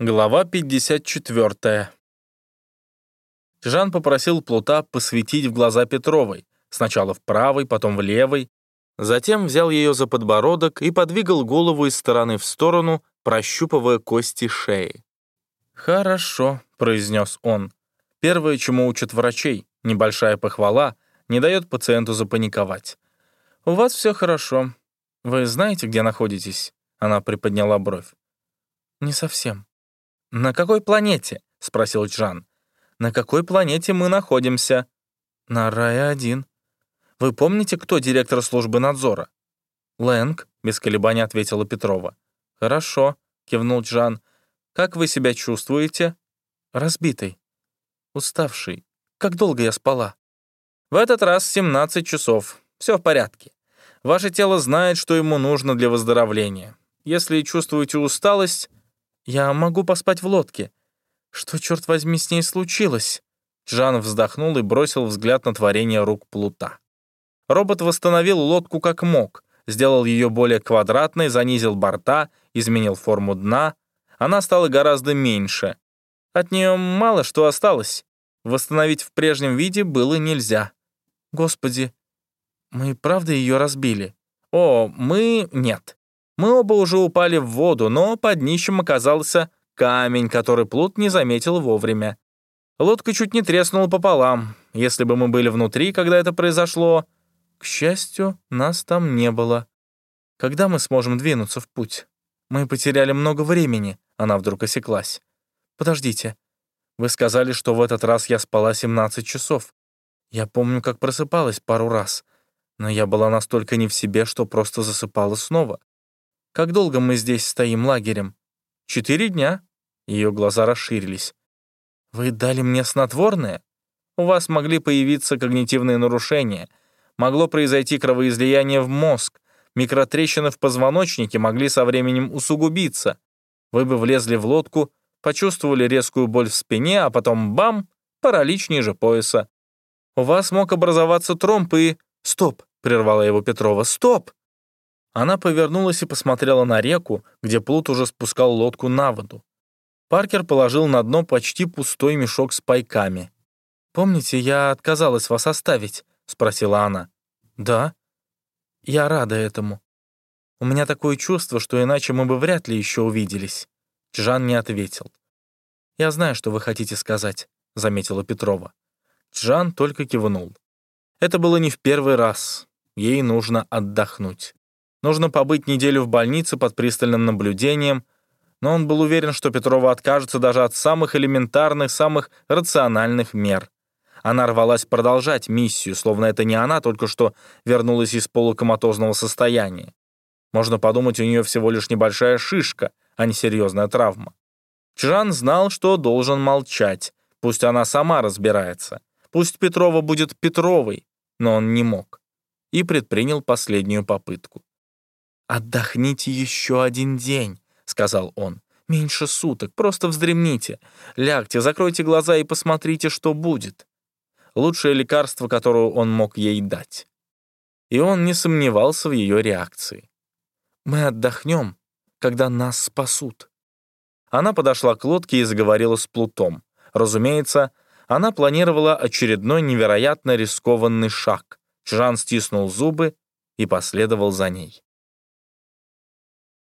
Глава 54. Жан попросил Плута посветить в глаза Петровой, сначала в правой, потом в левой, затем взял ее за подбородок и подвигал голову из стороны в сторону, прощупывая кости шеи. «Хорошо», — произнес он. «Первое, чему учат врачей, небольшая похвала, не дает пациенту запаниковать. У вас все хорошо. Вы знаете, где находитесь?» Она приподняла бровь. «Не совсем». «На какой планете?» — спросил Джан. «На какой планете мы находимся?» «На Рая-1». «Вы помните, кто директор службы надзора?» «Лэнг», — без колебаний ответила Петрова. «Хорошо», — кивнул Джан. «Как вы себя чувствуете?» «Разбитый. Уставший. Как долго я спала?» «В этот раз 17 часов. Все в порядке. Ваше тело знает, что ему нужно для выздоровления. Если чувствуете усталость, я могу поспать в лодке. Что, черт возьми, с ней случилось?» Жан вздохнул и бросил взгляд на творение рук Плута. Робот восстановил лодку как мог, сделал ее более квадратной, занизил борта, изменил форму дна. Она стала гораздо меньше. От нее мало что осталось. Восстановить в прежнем виде было нельзя. Господи, мы правда ее разбили? О, мы... нет. Мы оба уже упали в воду, но под днищем оказался камень, который плут не заметил вовремя. Лодка чуть не треснула пополам. Если бы мы были внутри, когда это произошло... К счастью, нас там не было. Когда мы сможем двинуться в путь? Мы потеряли много времени. Она вдруг осеклась. Подождите. Вы сказали, что в этот раз я спала 17 часов. Я помню, как просыпалась пару раз, но я была настолько не в себе, что просто засыпала снова. Как долго мы здесь стоим лагерем? Четыре дня. Ее глаза расширились. Вы дали мне снотворное? У вас могли появиться когнитивные нарушения. Могло произойти кровоизлияние в мозг. Микротрещины в позвоночнике могли со временем усугубиться. Вы бы влезли в лодку, почувствовали резкую боль в спине, а потом бам, паралич ниже пояса. У вас мог образоваться тромб и... Стоп, прервала его Петрова, стоп! Она повернулась и посмотрела на реку, где Плут уже спускал лодку на воду. Паркер положил на дно почти пустой мешок с пайками. «Помните, я отказалась вас оставить?» — спросила она. «Да». «Я рада этому. У меня такое чувство, что иначе мы бы вряд ли еще увиделись». Джан не ответил. «Я знаю, что вы хотите сказать», — заметила Петрова. Джан только кивнул. Это было не в первый раз. Ей нужно отдохнуть. Нужно побыть неделю в больнице под пристальным наблюдением, но он был уверен, что Петрова откажется даже от самых элементарных, самых рациональных мер. Она рвалась продолжать миссию, словно это не она только что вернулась из полукоматозного состояния. Можно подумать, у нее всего лишь небольшая шишка, а не серьезная травма. Чжан знал, что должен молчать, пусть она сама разбирается. Пусть Петрова будет Петровой, но он не мог. И предпринял последнюю попытку. «Отдохните еще один день», — сказал он. «Меньше суток, просто вздремните. Лягте, закройте глаза и посмотрите, что будет». Лучшее лекарство, которое он мог ей дать. И он не сомневался в ее реакции. «Мы отдохнем, когда нас спасут». Она подошла к лодке и заговорила с Плутом. Разумеется, она планировала очередной невероятно рискованный шаг. Жан стиснул зубы и последовал за ней.